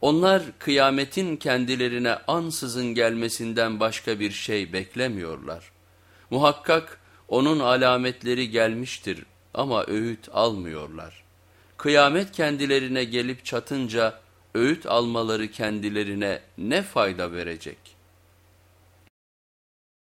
Onlar kıyametin kendilerine ansızın gelmesinden başka bir şey beklemiyorlar. Muhakkak onun alametleri gelmiştir ama öğüt almıyorlar. Kıyamet kendilerine gelip çatınca öğüt almaları kendilerine ne fayda verecek?''